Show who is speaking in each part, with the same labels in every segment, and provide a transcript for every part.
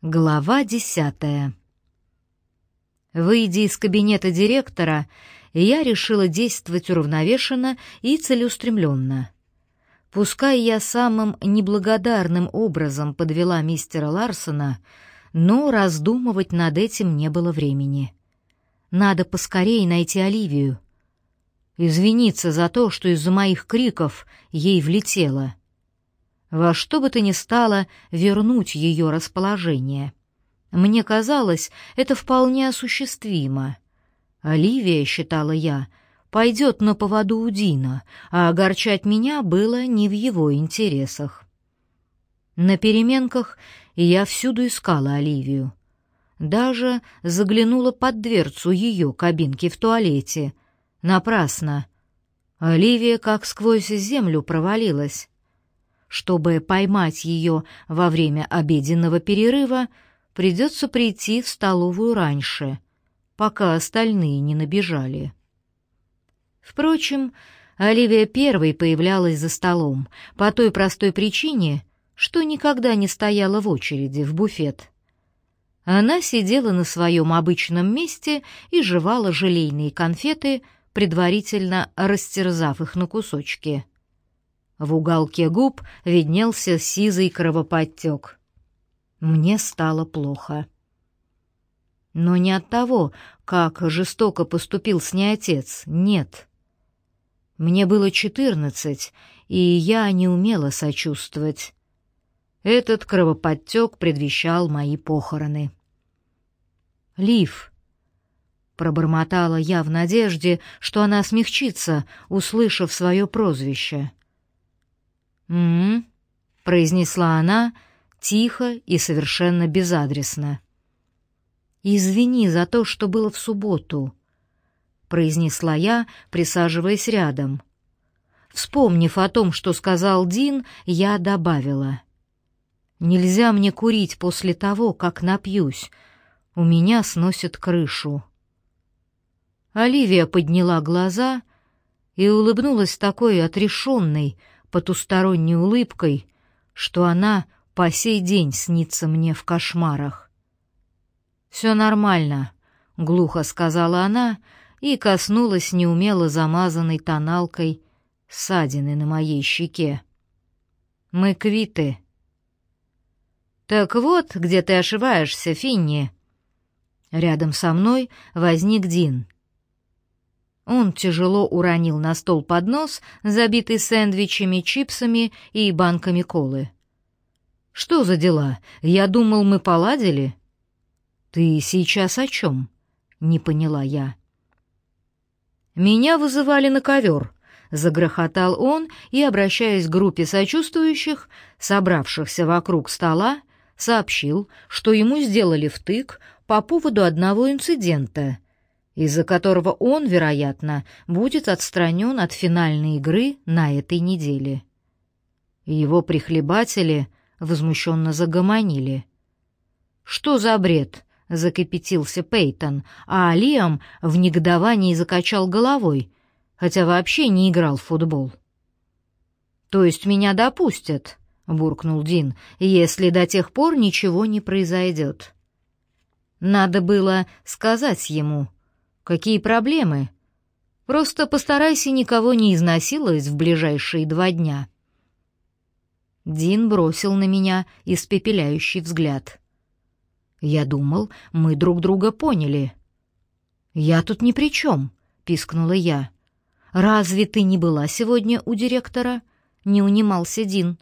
Speaker 1: Глава десятая. Выйдя из кабинета директора, я решила действовать уравновешенно и целеустремленно. Пускай я самым неблагодарным образом подвела мистера Ларсона, но раздумывать над этим не было времени. Надо поскорее найти Оливию. Извиниться за то, что из-за моих криков ей влетело — во что бы то ни стало вернуть ее расположение. Мне казалось, это вполне осуществимо. Оливия, считала я, пойдет на поводу у Дина, а огорчать меня было не в его интересах. На переменках я всюду искала Оливию. Даже заглянула под дверцу ее кабинки в туалете. Напрасно. Оливия как сквозь землю провалилась. Чтобы поймать ее во время обеденного перерыва, придется прийти в столовую раньше, пока остальные не набежали. Впрочем, Оливия первой появлялась за столом, по той простой причине, что никогда не стояла в очереди в буфет. Она сидела на своем обычном месте и жевала желейные конфеты, предварительно растерзав их на кусочки — в уголке губ виднелся сизый кровоподтек. Мне стало плохо. Но не от того, как жестоко поступил с ней отец, нет. Мне было четырнадцать, и я не умела сочувствовать. Этот кровоподтек предвещал мои похороны. «Лив», — пробормотала я в надежде, что она смягчится, услышав свое прозвище — «М-м», произнесла она тихо и совершенно безадресно. «Извини за то, что было в субботу», — произнесла я, присаживаясь рядом. Вспомнив о том, что сказал Дин, я добавила. «Нельзя мне курить после того, как напьюсь. У меня сносит крышу». Оливия подняла глаза и улыбнулась такой отрешенной, потусторонней улыбкой, что она по сей день снится мне в кошмарах. «Все нормально», — глухо сказала она и коснулась неумело замазанной тоналкой ссадины на моей щеке. «Мы квиты». «Так вот, где ты ошибаешься, Финни». Рядом со мной возник Дин — он тяжело уронил на стол поднос, забитый сэндвичами, чипсами и банками колы. «Что за дела? Я думал, мы поладили». «Ты сейчас о чем?» — не поняла я. «Меня вызывали на ковер», — загрохотал он и, обращаясь к группе сочувствующих, собравшихся вокруг стола, сообщил, что ему сделали втык по поводу одного инцидента — из-за которого он, вероятно, будет отстранен от финальной игры на этой неделе. Его прихлебатели возмущенно загомонили. «Что за бред?» — закипятился Пейтон, а Лиам в негодовании закачал головой, хотя вообще не играл в футбол. «То есть меня допустят?» — буркнул Дин, — «если до тех пор ничего не произойдет». Надо было сказать ему, Какие проблемы? Просто постарайся никого не изнасиловать в ближайшие два дня. Дин бросил на меня испепеляющий взгляд. Я думал, мы друг друга поняли. Я тут ни при чем, пискнула я. Разве ты не была сегодня у директора? Не унимался Дин.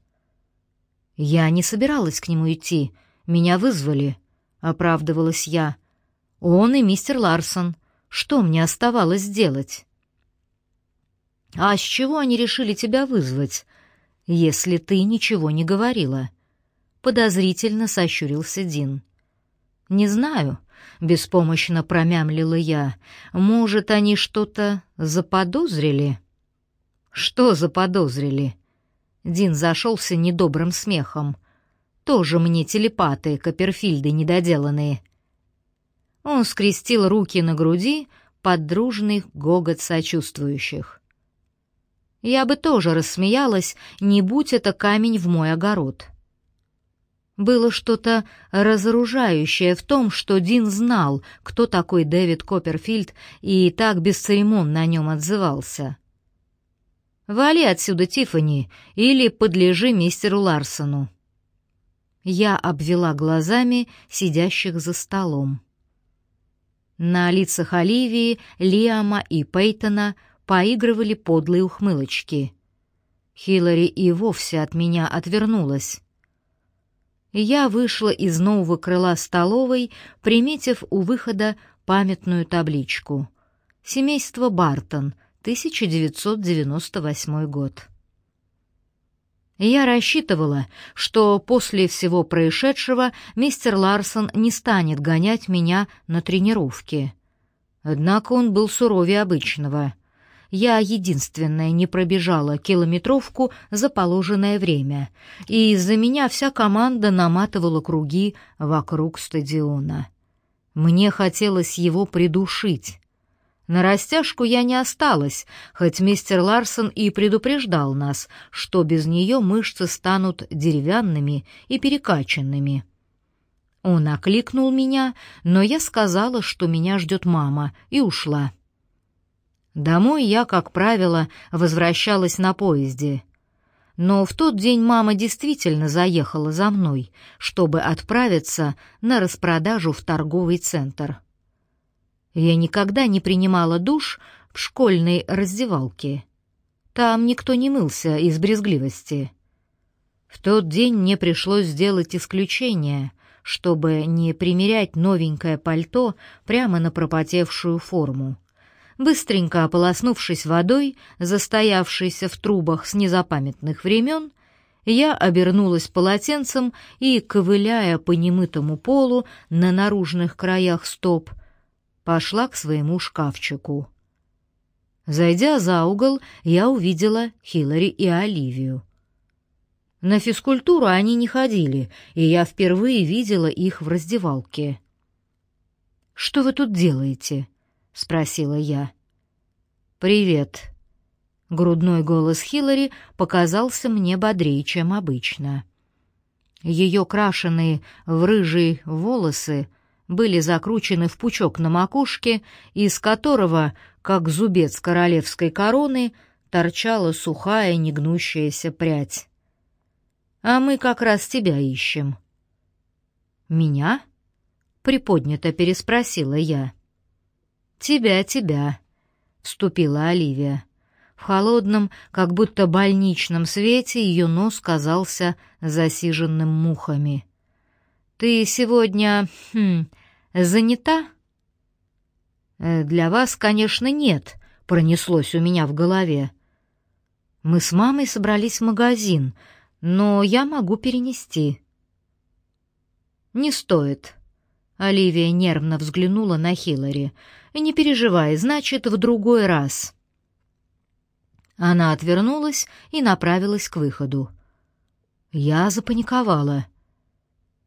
Speaker 1: Я не собиралась к нему идти, меня вызвали, оправдывалась я. Он и мистер Ларсон. Что мне оставалось делать? А с чего они решили тебя вызвать, если ты ничего не говорила? Подозрительно сощурился Дин. Не знаю, беспомощно промямлила я. Может, они что-то заподозрили? Что заподозрили? Дин зашелся недобрым смехом. Тоже мне телепаты, Копперфильды недоделанные. Он скрестил руки на груди под дружный гогот сочувствующих. Я бы тоже рассмеялась, не будь это камень в мой огород. Было что-то разоружающее в том, что Дин знал, кто такой Дэвид Копперфильд, и так бесцеремонно о нем отзывался. «Вали отсюда, Тиффани, или подлежи мистеру Ларсону». Я обвела глазами сидящих за столом. На лицах Оливии, Лиама и Пейтона поигрывали подлые ухмылочки. Хиллари и вовсе от меня отвернулась. Я вышла из нового крыла столовой, приметив у выхода памятную табличку. Семейство Бартон, 1998 год. Я рассчитывала, что после всего происшедшего мистер Ларсон не станет гонять меня на тренировки. Однако он был суровее обычного — я единственная не пробежала километровку за положенное время, и из-за меня вся команда наматывала круги вокруг стадиона. Мне хотелось его придушить. На растяжку я не осталась, хоть мистер Ларсон и предупреждал нас, что без нее мышцы станут деревянными и перекачанными. Он окликнул меня, но я сказала, что меня ждет мама, и ушла. Домой я, как правило, возвращалась на поезде. Но в тот день мама действительно заехала за мной, чтобы отправиться на распродажу в торговый центр. Я никогда не принимала душ в школьной раздевалке. Там никто не мылся из брезгливости. В тот день мне пришлось сделать исключение, чтобы не примерять новенькое пальто прямо на пропотевшую форму. Быстренько ополоснувшись водой, застоявшейся в трубах с незапамятных времен, я обернулась полотенцем и, ковыляя по немытому полу на наружных краях стоп, пошла к своему шкафчику. Зайдя за угол, я увидела Хиллари и Оливию. На физкультуру они не ходили, и я впервые видела их в раздевалке. «Что вы тут делаете?» — спросила я. «Привет». Грудной голос Хиллари показался мне бодрее, чем обычно. Ее крашеные в рыжие волосы были закручены в пучок на макушке, из которого, как зубец королевской короны, торчала сухая негнущаяся прядь. «А мы как раз тебя ищем». «Меня?» — приподнято переспросила я. «Тебя, тебя», — вступила Оливия. В холодном, как будто больничном свете ее нос казался засиженным мухами. «Ты сегодня... Хм, занята?» «Э, «Для вас, конечно, нет», — пронеслось у меня в голове. «Мы с мамой собрались в магазин, но я могу перенести». «Не стоит», — Оливия нервно взглянула на Хиллари. Не переживай, значит, в другой раз. Она отвернулась и направилась к выходу. Я запаниковала.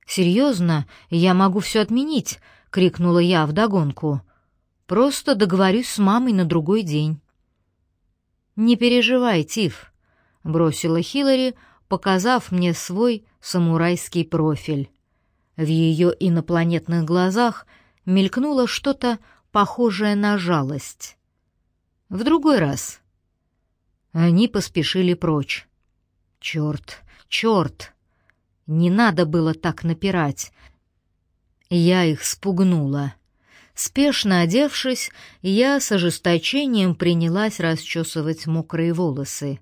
Speaker 1: «Серьезно? Я могу все отменить!» — крикнула я вдогонку. «Просто договорюсь с мамой на другой день». «Не переживай, Тиф», — бросила Хиллари, показав мне свой самурайский профиль. В ее инопланетных глазах мелькнуло что-то похожее на жалость. В другой раз. Они поспешили прочь. Черт, черт! Не надо было так напирать. Я их спугнула. Спешно одевшись, я с ожесточением принялась расчесывать мокрые волосы.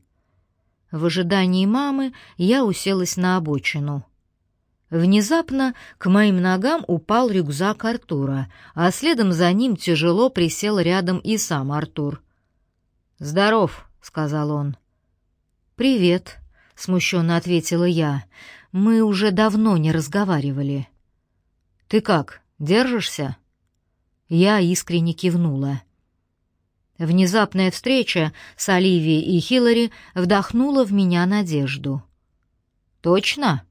Speaker 1: В ожидании мамы я уселась на обочину — Внезапно к моим ногам упал рюкзак Артура, а следом за ним тяжело присел рядом и сам Артур. «Здоров», — сказал он. «Привет», — смущенно ответила я. «Мы уже давно не разговаривали». «Ты как, держишься?» Я искренне кивнула. Внезапная встреча с Оливией и Хиллари вдохнула в меня надежду. «Точно?»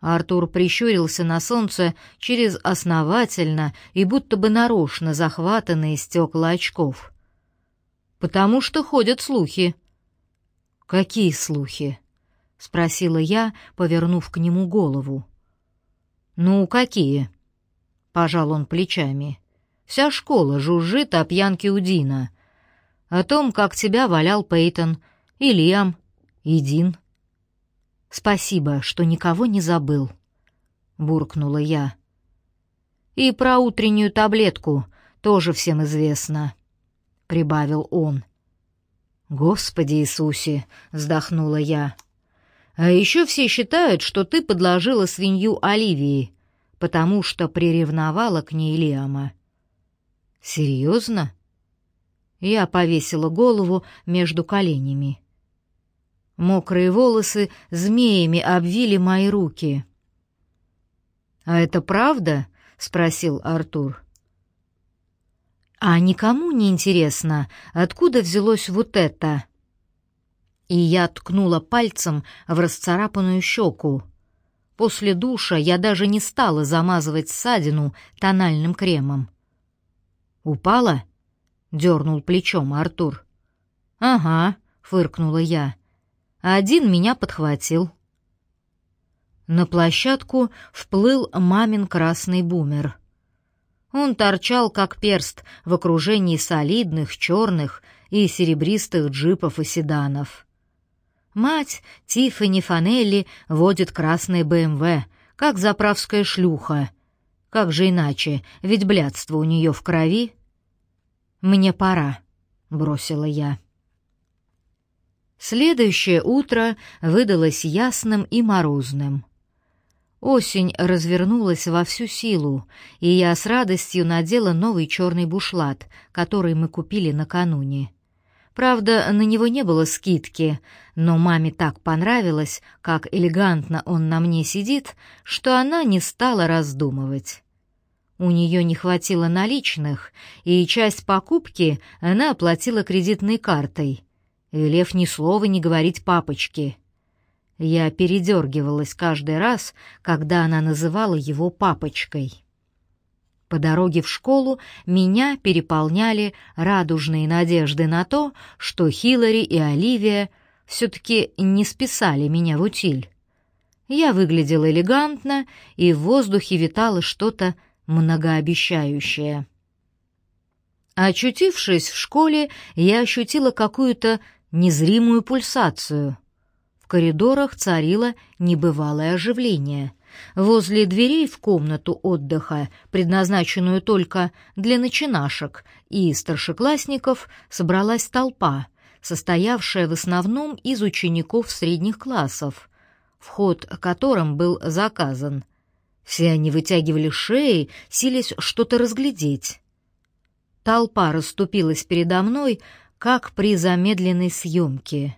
Speaker 1: Артур прищурился на солнце через основательно и будто бы нарочно захватанные стекла очков. «Потому что ходят слухи». «Какие слухи?» — спросила я, повернув к нему голову. «Ну, какие?» — пожал он плечами. «Вся школа жужжит о пьянке у Дина. О том, как тебя валял Пейтон, и Лиам, и Дин». «Спасибо, что никого не забыл», — буркнула я. «И про утреннюю таблетку тоже всем известно», — прибавил он. «Господи Иисусе!» — вздохнула я. А еще все считают, что ты подложила свинью Оливии, потому что приревновала к ней Лиама. Серьезно? Я повесила голову между коленями. Мокрые волосы змеями обвили мои руки. «А это правда?» — спросил Артур. «А никому не интересно, откуда взялось вот это?» И я ткнула пальцем в расцарапанную щеку. После душа я даже не стала замазывать ссадину тональным кремом. «Упала?» — дернул плечом Артур. «Ага», — фыркнула я. «Один меня подхватил». На площадку вплыл мамин красный бумер. Он торчал, как перст, в окружении солидных, черных и серебристых джипов и седанов. Мать Тиффани Фанелли водит красный БМВ, как заправская шлюха. Как же иначе, ведь блядство у нее в крови. «Мне пора», — бросила я. Следующее утро выдалось ясным и морозным. Осень развернулась во всю силу, и я с радостью надела новый черный бушлат, который мы купили накануне. Правда, на него не было скидки, но маме так понравилось, как элегантно он на мне сидит, что она не стала раздумывать. У нее не хватило наличных, и часть покупки она оплатила кредитной картой, велев ни слова не говорить папочке. Я передергивалась каждый раз, когда она называла его папочкой. По дороге в школу меня переполняли радужные надежды на то, что Хиллари и Оливия все-таки не списали меня в утиль. Я выглядела элегантно, и в воздухе витало что-то многообещающее. Очутившись в школе, я ощутила какую-то незримую пульсацию. В коридорах царило небывалое оживление — Возле дверей в комнату отдыха, предназначенную только для начинашек и старшеклассников, собралась толпа, состоявшая в основном из учеников средних классов, вход которым был заказан. Все они вытягивали шеи, силясь что-то разглядеть. Толпа расступилась передо мной, как при замедленной съемке.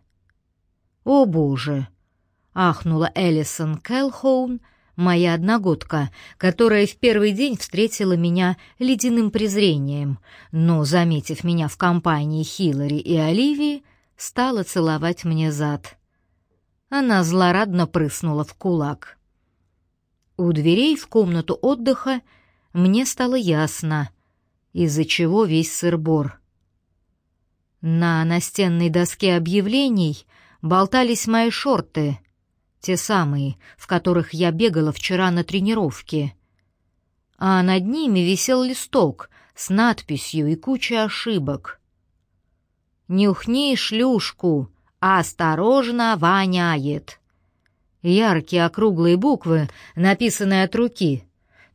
Speaker 1: «О, Боже!» — ахнула Эллисон Келхоун — моя одногодка, которая в первый день встретила меня ледяным презрением, но, заметив меня в компании Хиллари и Оливии, стала целовать мне зад. Она злорадно прыснула в кулак. У дверей в комнату отдыха мне стало ясно, из-за чего весь сыр-бор. На настенной доске объявлений болтались мои шорты — те самые, в которых я бегала вчера на тренировке. А над ними висел листок с надписью и кучей ошибок. «Нюхни шлюшку, осторожно воняет». Яркие округлые буквы, написанные от руки.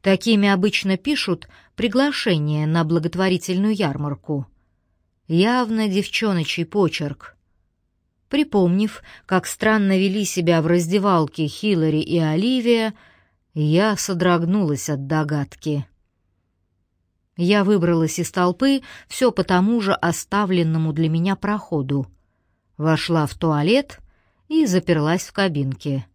Speaker 1: Такими обычно пишут приглашение на благотворительную ярмарку. Явно девчоночий почерк. Припомнив, как странно вели себя в раздевалке Хиллари и Оливия, я содрогнулась от догадки. Я выбралась из толпы все по тому же оставленному для меня проходу. Вошла в туалет и заперлась в кабинке.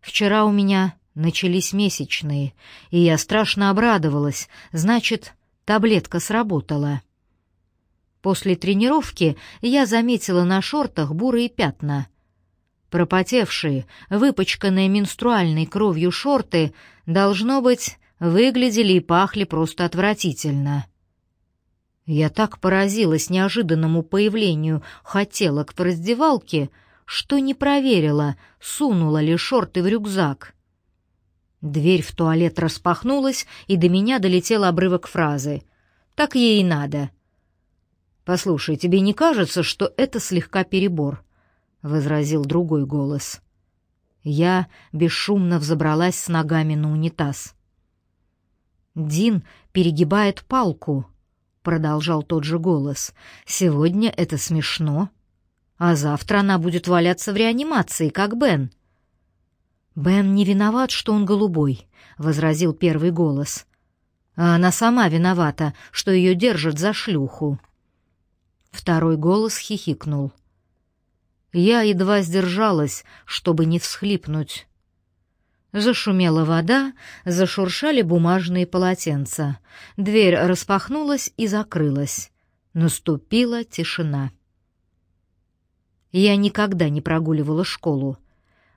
Speaker 1: Вчера у меня начались месячные, и я страшно обрадовалась, значит, таблетка сработала. После тренировки я заметила на шортах бурые пятна. Пропотевшие, выпачканные менструальной кровью шорты, должно быть, выглядели и пахли просто отвратительно. Я так поразилась неожиданному появлению хотелок в раздевалке, что не проверила, сунула ли шорты в рюкзак. Дверь в туалет распахнулась, и до меня долетел обрывок фразы. «Так ей и надо». «Послушай, тебе не кажется, что это слегка перебор?» — возразил другой голос. Я бесшумно взобралась с ногами на унитаз. «Дин перегибает палку», — продолжал тот же голос. «Сегодня это смешно, а завтра она будет валяться в реанимации, как Бен». «Бен не виноват, что он голубой», — возразил первый голос. «А она сама виновата, что ее держат за шлюху». Второй голос хихикнул. Я едва сдержалась, чтобы не всхлипнуть. Зашумела вода, зашуршали бумажные полотенца. Дверь распахнулась и закрылась. Наступила тишина. Я никогда не прогуливала школу.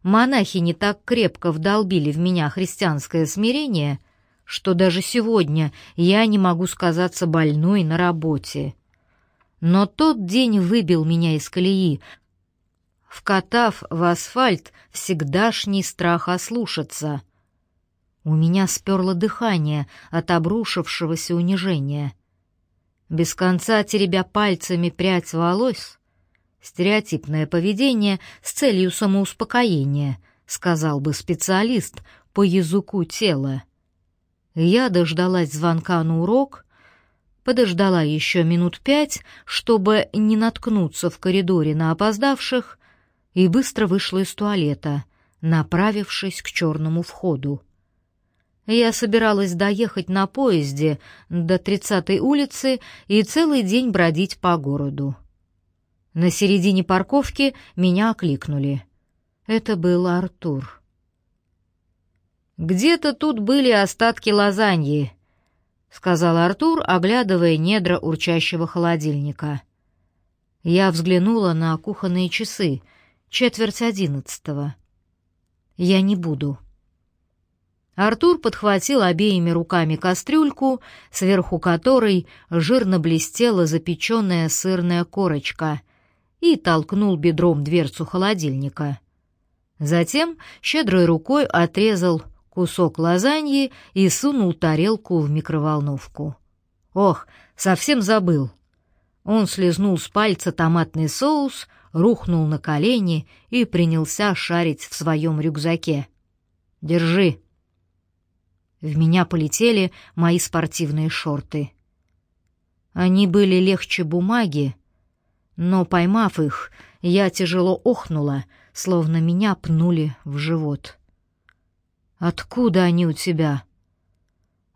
Speaker 1: Монахи не так крепко вдолбили в меня христианское смирение, что даже сегодня я не могу сказаться больной на работе. Но тот день выбил меня из колеи, вкатав в асфальт всегдашний страх ослушаться. У меня сперло дыхание от обрушившегося унижения. Без конца теребя пальцами прядь волос, стереотипное поведение с целью самоуспокоения, сказал бы специалист по языку тела. Я дождалась звонка на урок — подождала еще минут пять, чтобы не наткнуться в коридоре на опоздавших, и быстро вышла из туалета, направившись к черному входу. Я собиралась доехать на поезде до тридцатой улицы и целый день бродить по городу. На середине парковки меня окликнули. Это был Артур. «Где-то тут были остатки лазаньи», — сказал Артур, оглядывая недра урчащего холодильника. Я взглянула на кухонные часы, четверть одиннадцатого. Я не буду. Артур подхватил обеими руками кастрюльку, сверху которой жирно блестела запеченная сырная корочка, и толкнул бедром дверцу холодильника. Затем щедрой рукой отрезал кусок лазаньи и сунул тарелку в микроволновку. Ох, совсем забыл. Он слезнул с пальца томатный соус, рухнул на колени и принялся шарить в своем рюкзаке. «Держи». В меня полетели мои спортивные шорты. Они были легче бумаги, но, поймав их, я тяжело охнула, словно меня пнули в живот. «Откуда они у тебя?»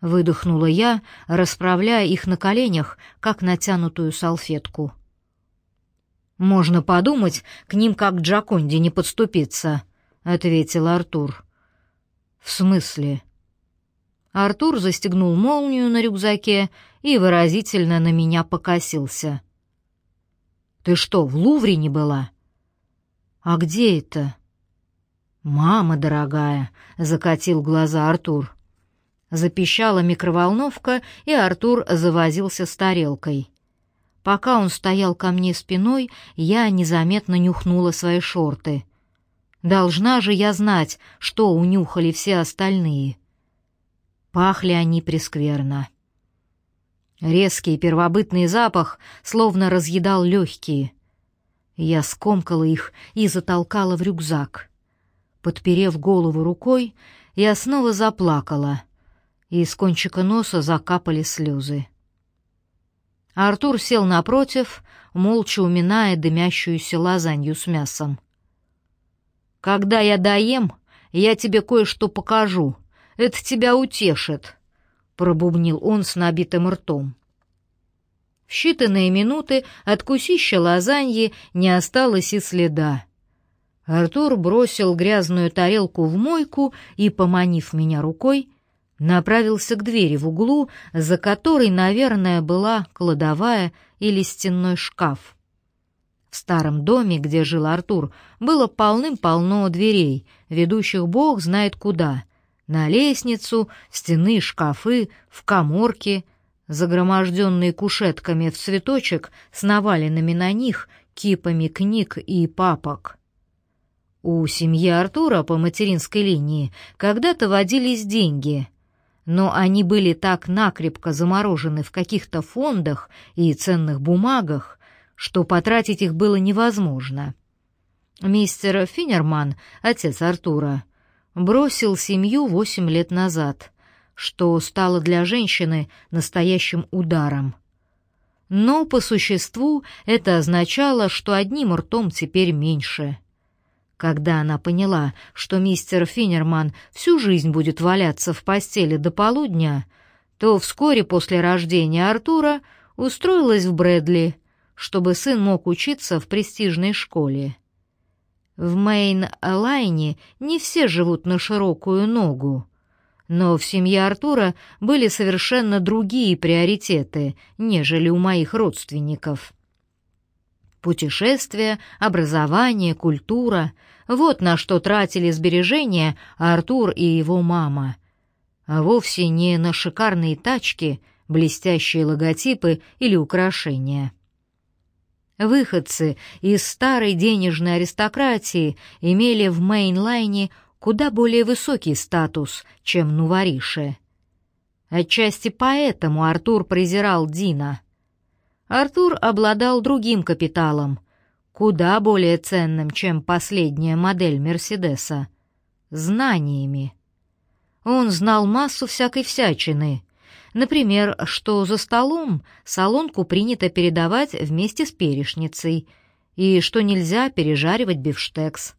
Speaker 1: Выдохнула я, расправляя их на коленях, как натянутую салфетку. «Можно подумать, к ним как к Джаконде не подступиться», — ответил Артур. «В смысле?» Артур застегнул молнию на рюкзаке и выразительно на меня покосился. «Ты что, в Лувре не была?» «А где это?» «Мама дорогая!» — закатил глаза Артур. Запищала микроволновка, и Артур завозился с тарелкой. Пока он стоял ко мне спиной, я незаметно нюхнула свои шорты. Должна же я знать, что унюхали все остальные. Пахли они прескверно. Резкий первобытный запах словно разъедал легкие. Я скомкала их и затолкала в рюкзак. Подперев голову рукой, я снова заплакала, и из кончика носа закапали слезы. Артур сел напротив, молча уминая дымящуюся лазанью с мясом. «Когда я доем, я тебе кое-что покажу. Это тебя утешит», — пробубнил он с набитым ртом. В считанные минуты от кусища лазаньи не осталось и следа. Артур бросил грязную тарелку в мойку и, поманив меня рукой, направился к двери в углу, за которой, наверное, была кладовая или стенной шкаф. В старом доме, где жил Артур, было полным-полно дверей, ведущих бог знает куда. На лестницу, стены, шкафы, в коморки, загроможденные кушетками в цветочек с наваленными на них кипами книг и папок. У семьи Артура по материнской линии когда-то водились деньги, но они были так накрепко заморожены в каких-то фондах и ценных бумагах, что потратить их было невозможно. Мистер Финнерман, отец Артура, бросил семью восемь лет назад, что стало для женщины настоящим ударом. Но по существу это означало, что одним ртом теперь меньше. Когда она поняла, что мистер Финнерман всю жизнь будет валяться в постели до полудня, то вскоре после рождения Артура устроилась в Брэдли, чтобы сын мог учиться в престижной школе. В Мейн-Лайне не все живут на широкую ногу, но в семье Артура были совершенно другие приоритеты, нежели у моих родственников. Путешествия, образование, культура — вот на что тратили сбережения Артур и его мама. А вовсе не на шикарные тачки, блестящие логотипы или украшения. Выходцы из старой денежной аристократии имели в Мейнлайне куда более высокий статус, чем Нуварише. Отчасти поэтому Артур презирал Дина. Артур обладал другим капиталом, куда более ценным, чем последняя модель Мерседеса — знаниями. Он знал массу всякой всячины — Например, что за столом солонку принято передавать вместе с перешницей, и что нельзя пережаривать бифштекс.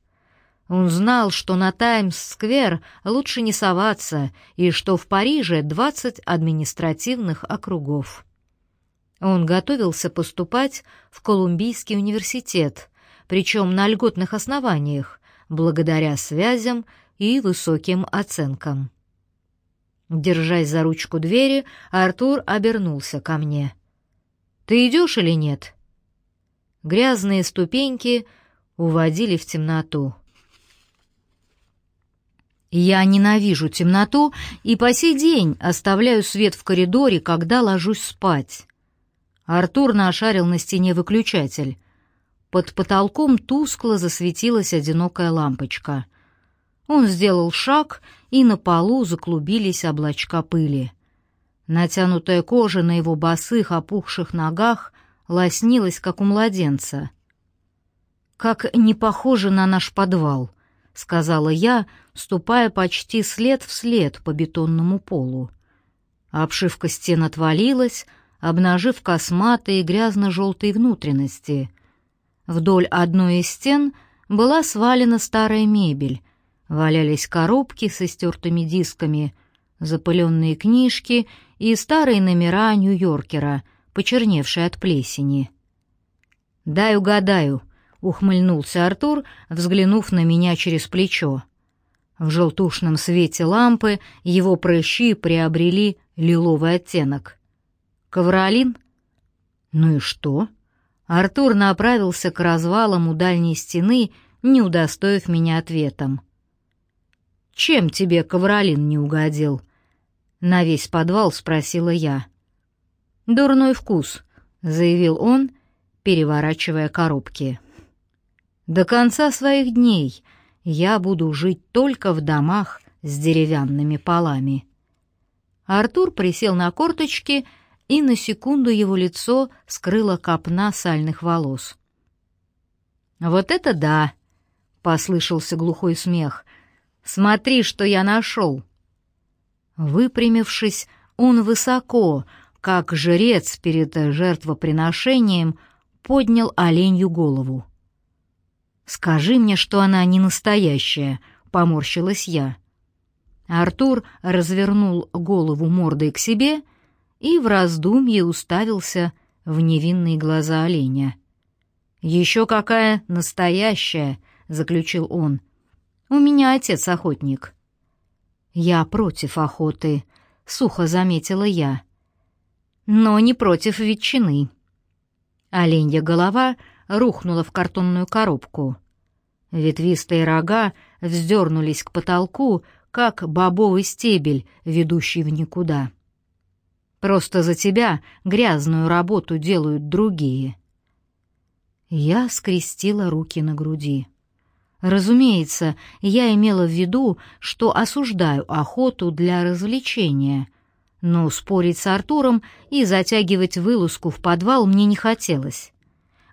Speaker 1: Он знал, что на Таймс-сквер лучше не соваться, и что в Париже 20 административных округов. Он готовился поступать в Колумбийский университет, причем на льготных основаниях, благодаря связям и высоким оценкам. Держась за ручку двери, Артур обернулся ко мне. «Ты идешь или нет?» Грязные ступеньки уводили в темноту. Я ненавижу темноту и по сей день оставляю свет в коридоре, когда ложусь спать. Артур нашарил на стене выключатель. Под потолком тускло засветилась одинокая лампочка. Он сделал шаг, и на полу заклубились облачка пыли. Натянутая кожа на его босых опухших ногах лоснилась, как у младенца. «Как не похоже на наш подвал», — сказала я, ступая почти след в след по бетонному полу. Обшивка стен отвалилась, обнажив косматые грязно-желтые внутренности. Вдоль одной из стен была свалена старая мебель, Валялись коробки со стертыми дисками, запыленные книжки и старые номера Нью-Йоркера, почерневшие от плесени. «Дай угадаю», — ухмыльнулся Артур, взглянув на меня через плечо. В желтушном свете лампы его прыщи приобрели лиловый оттенок. «Ковролин?» «Ну и что?» Артур направился к развалам у дальней стены, не удостоив меня ответом. Чем тебе ковролин не угодил?» На весь подвал спросила я. «Дурной вкус», — заявил он, переворачивая коробки. «До конца своих дней я буду жить только в домах с деревянными полами». Артур присел на корточки, на секунду его лицо скрыло копна сальных волос. «Вот это да!» — послышался глухой смех. Смотри, что я нашел!» Выпрямившись, он высоко, как жрец перед жертвоприношением, поднял оленью голову. «Скажи мне, что она не настоящая», — поморщилась я. Артур развернул голову мордой к себе и в раздумье уставился в невинные глаза оленя. «Еще какая настоящая!» — заключил он. У меня отец охотник». «Я против охоты», — сухо заметила я. «Но не против ветчины». Оленья голова рухнула в картонную коробку. Ветвистые рога вздернулись к потолку, как бобовый стебель, ведущий в никуда. Просто за тебя грязную работу делают другие. Я скрестила руки на груди. Разумеется, я имела в виду, что осуждаю охоту для развлечения, но спорить с Артуром и затягивать вылазку в подвал мне не хотелось.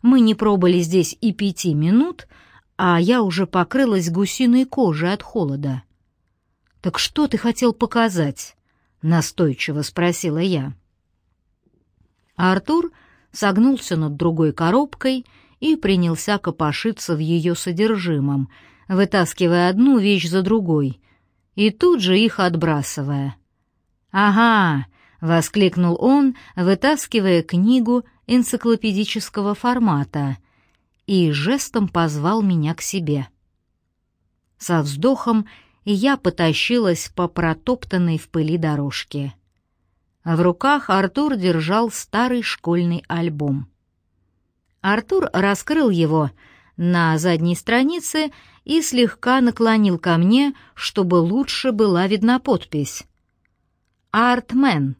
Speaker 1: Мы не пробыли здесь и пяти минут, а я уже покрылась гусиной кожей от холода. «Так что ты хотел показать?» — настойчиво спросила я. Артур согнулся над другой коробкой и принялся копошиться в ее содержимом, вытаскивая одну вещь за другой и тут же их отбрасывая. «Ага!» — воскликнул он, вытаскивая книгу энциклопедического формата и жестом позвал меня к себе. Со вздохом я потащилась по протоптанной в пыли дорожке. В руках Артур держал старый школьный альбом. Артур раскрыл его на задней странице и слегка наклонил ко мне, чтобы лучше была видна подпись. «Артмен,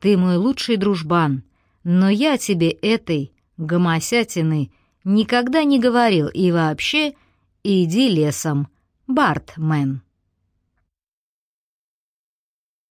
Speaker 1: ты мой лучший дружбан, но я тебе этой, гомосятины, никогда не говорил и вообще иди лесом, Бартмен».